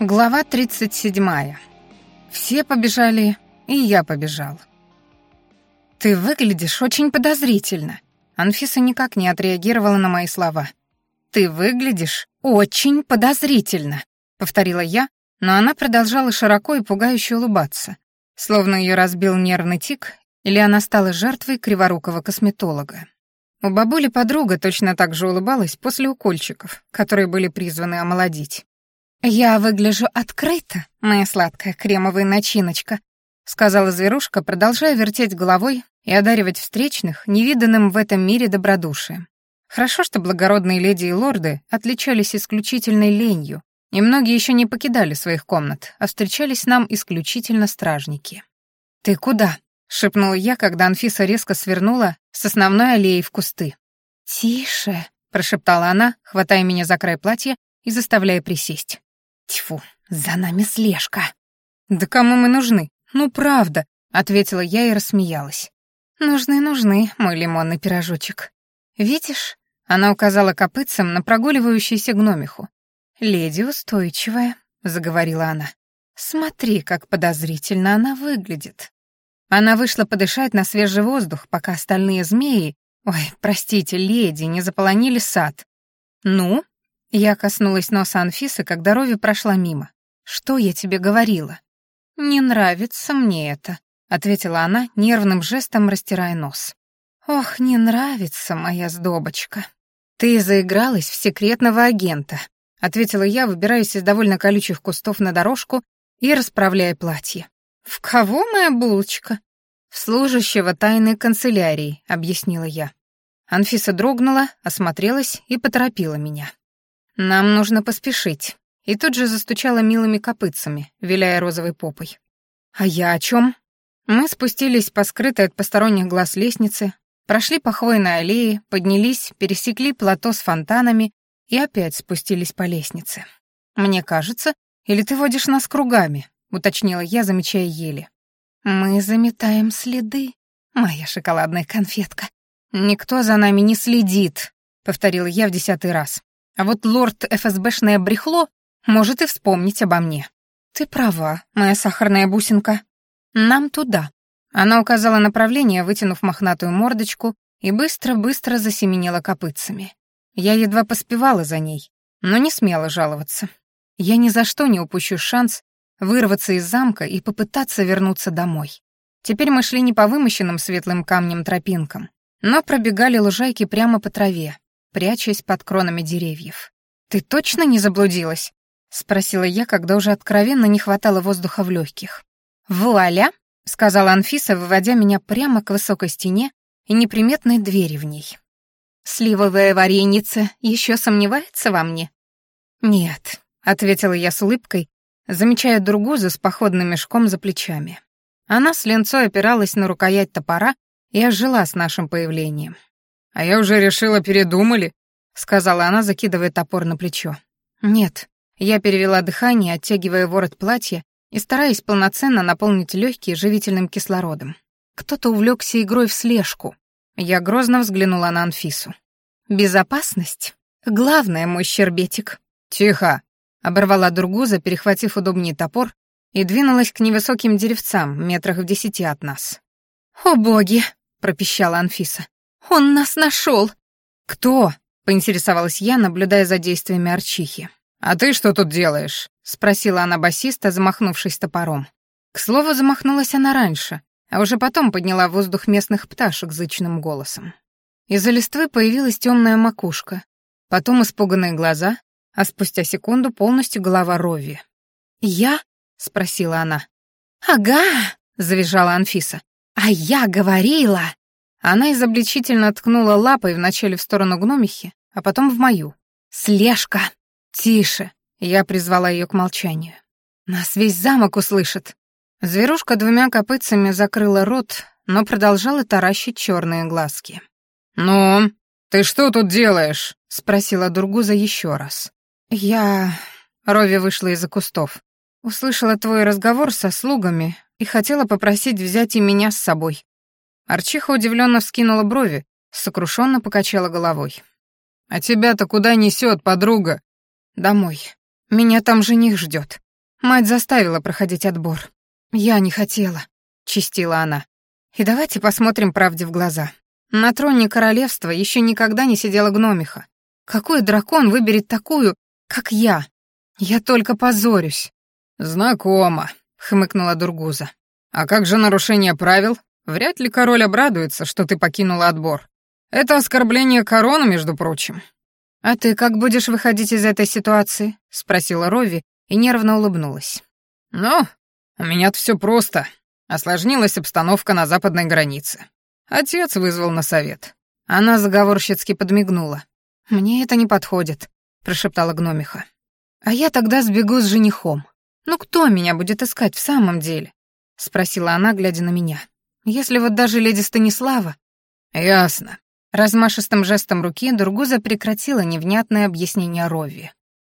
Глава 37. Все побежали, и я побежал. «Ты выглядишь очень подозрительно». Анфиса никак не отреагировала на мои слова. «Ты выглядишь очень подозрительно», — повторила я, но она продолжала широко и пугающе улыбаться, словно ее разбил нервный тик или она стала жертвой криворукого косметолога. У бабули подруга точно так же улыбалась после укольчиков, которые были призваны омолодить. «Я выгляжу открыто, моя сладкая кремовая начиночка», сказала зверушка, продолжая вертеть головой и одаривать встречных невиданным в этом мире добродушием. Хорошо, что благородные леди и лорды отличались исключительной ленью, и многие еще не покидали своих комнат, а встречались нам исключительно стражники. «Ты куда?» — шепнула я, когда Анфиса резко свернула с основной аллеи в кусты. «Тише», — прошептала она, хватая меня за край платья и заставляя присесть. Тьфу, за нами слежка. Да кому мы нужны? Ну, правда, ответила я и рассмеялась. Нужны, нужны, мой лимонный пирожочек. Видишь? Она указала копытцем на прогуливающуюся гномиху. «Леди устойчивая», — заговорила она. «Смотри, как подозрительно она выглядит». Она вышла подышать на свежий воздух, пока остальные змеи, ой, простите, леди, не заполонили сад. «Ну?» Я коснулась носа Анфисы, когда Рови прошла мимо. «Что я тебе говорила?» «Не нравится мне это», — ответила она, нервным жестом растирая нос. «Ох, не нравится моя сдобочка». «Ты заигралась в секретного агента», — ответила я, выбираясь из довольно колючих кустов на дорожку и расправляя платье. «В кого моя булочка?» «В служащего тайной канцелярии», — объяснила я. Анфиса дрогнула, осмотрелась и поторопила меня. «Нам нужно поспешить». И тут же застучала милыми копытцами, виляя розовой попой. «А я о чем? Мы спустились по скрытой от посторонних глаз лестнице, прошли по хвойной аллее, поднялись, пересекли плато с фонтанами и опять спустились по лестнице. «Мне кажется, или ты водишь нас кругами?» — уточнила я, замечая ели. «Мы заметаем следы, моя шоколадная конфетка». «Никто за нами не следит», — повторила я в десятый раз. А вот лорд ФСБшное брехло может и вспомнить обо мне. Ты права, моя сахарная бусинка. Нам туда. Она указала направление, вытянув мохнатую мордочку, и быстро-быстро засеменила копытцами. Я едва поспевала за ней, но не смела жаловаться. Я ни за что не упущу шанс вырваться из замка и попытаться вернуться домой. Теперь мы шли не по вымощенным светлым камнем тропинкам, но пробегали лужайки прямо по траве, прячась под кронами деревьев. «Ты точно не заблудилась?» — спросила я, когда уже откровенно не хватало воздуха в легких. «Вуаля!» — сказала Анфиса, выводя меня прямо к высокой стене и неприметной двери в ней. «Сливовая вареница еще сомневается во мне?» «Нет», — ответила я с улыбкой, замечая Другузу с походным мешком за плечами. Она с ленцой опиралась на рукоять топора и ожила с нашим появлением. «А я уже решила, передумали», — сказала она, закидывая топор на плечо. «Нет». Я перевела дыхание, оттягивая ворот платья и стараясь полноценно наполнить легкие живительным кислородом. Кто-то увлекся игрой в слежку. Я грозно взглянула на Анфису. «Безопасность? Главное, мой щербетик». «Тихо!» — оборвала Дургуза, перехватив удобнее топор, и двинулась к невысоким деревцам, метрах в десяти от нас. «О боги!» — пропищала Анфиса. «Он нас нашел!» «Кто?» — поинтересовалась я, наблюдая за действиями Арчихи. «А ты что тут делаешь?» — спросила она басиста, замахнувшись топором. К слову, замахнулась она раньше, а уже потом подняла в воздух местных пташек зычным голосом. Из-за листвы появилась темная макушка, потом испуганные глаза, а спустя секунду полностью голова Рови. «Я?» — спросила она. «Ага!» — завизжала Анфиса. «А я говорила!» Она изобличительно ткнула лапой вначале в сторону гномихи, а потом в мою. «Слежка! Тише!» Я призвала ее к молчанию. «Нас весь замок услышит!» Зверушка двумя копытцами закрыла рот, но продолжала таращить черные глазки. «Ну, ты что тут делаешь?» — спросила Дургуза еще раз. «Я...» — Рови вышла из-за кустов. «Услышала твой разговор со слугами и хотела попросить взять и меня с собой. Арчиха удивленно вскинула брови, сокрушенно покачала головой. «А тебя-то куда несет, подруга?» «Домой. Меня там жених ждет. Мать заставила проходить отбор. Я не хотела, чистила она. И давайте посмотрим правде в глаза. На троне королевства еще никогда не сидела гномиха. Какой дракон выберет такую, как я? Я только позорюсь. Знакомо, хмыкнула Дургуза. А как же нарушение правил? Вряд ли король обрадуется, что ты покинула отбор. Это оскорбление короны, между прочим. А ты как будешь выходить из этой ситуации? спросила Рови и нервно улыбнулась. Ну, у меня-то все просто. Осложнилась обстановка на западной границе. Отец вызвал на совет. Она заговорщицки подмигнула. «Мне это не подходит», — прошептала гномиха. «А я тогда сбегу с женихом. Ну кто меня будет искать в самом деле?» — спросила она, глядя на меня. «Если вот даже леди Станислава...» «Ясно». Размашистым жестом руки Дургуза прекратила невнятное объяснение Рови.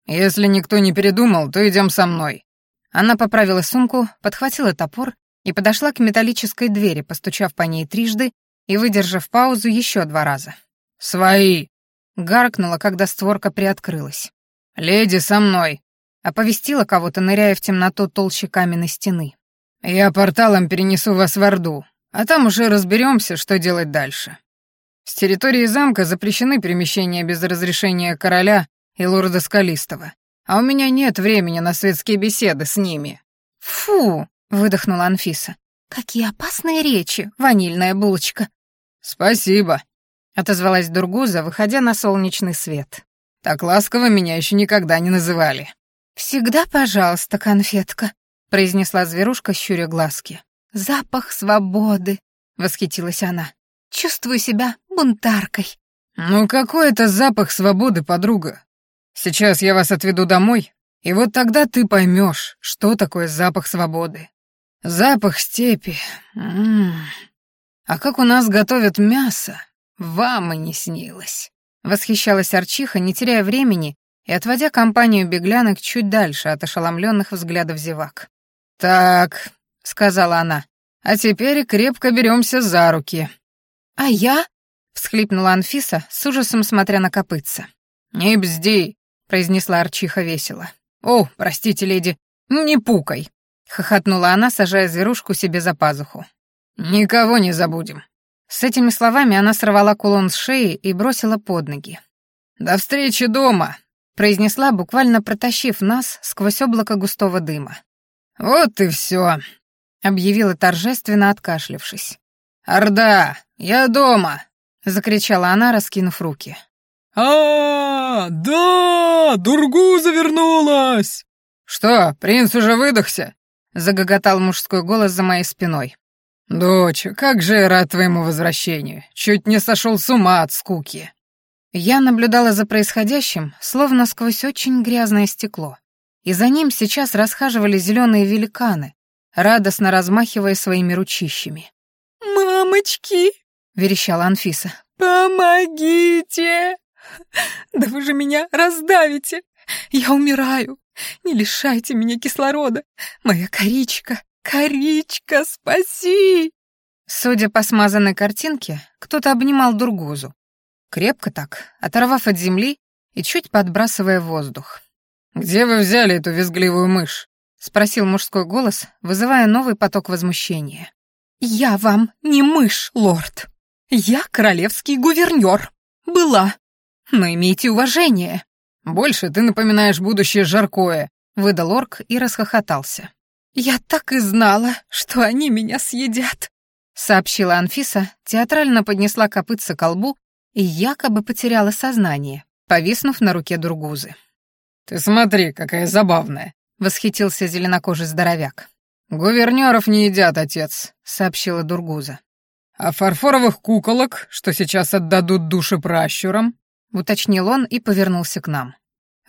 «Если никто не передумал, то идем со мной». Она поправила сумку, подхватила топор и подошла к металлической двери, постучав по ней трижды и выдержав паузу еще два раза. «Свои!» — гаркнула, когда створка приоткрылась. «Леди со мной!» — оповестила кого-то, ныряя в темноту толще каменной стены. «Я порталом перенесу вас в Орду, а там уже разберемся, что делать дальше. С территории замка запрещены перемещения без разрешения короля и лорда Скалистого, а у меня нет времени на светские беседы с ними». «Фу!» — выдохнула Анфиса. «Какие опасные речи, ванильная булочка!» «Спасибо», — отозвалась Дургуза, выходя на солнечный свет. «Так ласково меня еще никогда не называли». «Всегда пожалуйста, конфетка», — произнесла зверушка, щуря глазки. «Запах свободы», — восхитилась она. «Чувствую себя бунтаркой». «Ну какой это запах свободы, подруга? Сейчас я вас отведу домой, и вот тогда ты поймешь, что такое запах свободы. Запах степи. М -м -м. А как у нас готовят мясо, вам и не снилось. Восхищалась Арчиха, не теряя времени и отводя компанию беглянок чуть дальше от ошеломленных взглядов зевак. «Так», — сказала она, — «а теперь крепко беремся за руки». «А я?» — всхлипнула Анфиса, с ужасом смотря на копытца. «Не бзди», — произнесла Арчиха весело. «О, простите, леди, не пукай!» — хохотнула она, сажая зверушку себе за пазуху. «Никого не забудем». С этими словами она сорвала кулон с шеи и бросила под ноги. «До встречи дома!» — произнесла, буквально протащив нас сквозь облако густого дыма. «Вот и все!» — объявила торжественно, откашлившись. «Орда, я дома!» — закричала она, раскинув руки а, да, Дургу завернулась!» «Что, принц уже выдохся?» — загоготал мужской голос за моей спиной. «Дочь, как же я рад твоему возвращению. Чуть не сошел с ума от скуки». Я наблюдала за происходящим, словно сквозь очень грязное стекло. И за ним сейчас расхаживали зеленые великаны, радостно размахивая своими ручищами. «Мамочки!» — верещала Анфиса. «Помогите!» Да вы же меня раздавите! Я умираю! Не лишайте меня кислорода! Моя коричка, коричка, спаси!» Судя по смазанной картинке, кто-то обнимал Дургузу. Крепко так, оторвав от земли и чуть подбрасывая воздух. «Где вы взяли эту визгливую мышь?» — спросил мужской голос, вызывая новый поток возмущения. «Я вам не мышь, лорд. Я королевский гувернер. Была. Но имейте уважение». «Больше ты напоминаешь будущее жаркое», — выдал орк и расхохотался. «Я так и знала, что они меня съедят», — сообщила Анфиса, театрально поднесла копытце к колбу и якобы потеряла сознание, повиснув на руке Дургузы. «Ты смотри, какая забавная», — восхитился зеленокожий здоровяк. «Гувернёров не едят, отец», — сообщила Дургуза. «А фарфоровых куколок, что сейчас отдадут души пращурам, — уточнил он и повернулся к нам.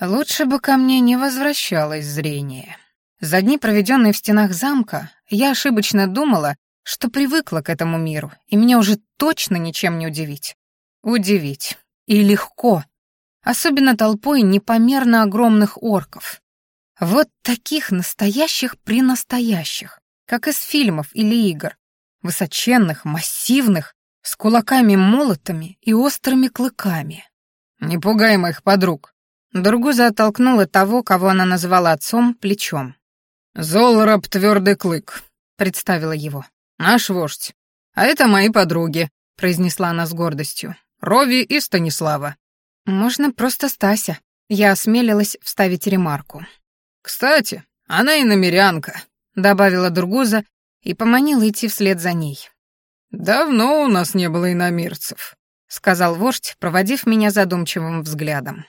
«Лучше бы ко мне не возвращалось зрение. За дни, проведенные в стенах замка, я ошибочно думала, что привыкла к этому миру, и меня уже точно ничем не удивить. Удивить. И легко. Особенно толпой непомерно огромных орков. Вот таких настоящих-пренастоящих, как из фильмов или игр. Высоченных, массивных, с кулаками-молотами и острыми клыками. «Не пугай моих подруг». Другуза оттолкнула того, кого она называла отцом, плечом. «Золраб Твердый Клык», — представила его. «Наш вождь. А это мои подруги», — произнесла она с гордостью. «Рови и Станислава». «Можно просто Стася». Я осмелилась вставить ремарку. «Кстати, она и намерянка», — добавила Дургуза и поманила идти вслед за ней. «Давно у нас не было иномирцев», — сказал вождь, проводив меня задумчивым взглядом.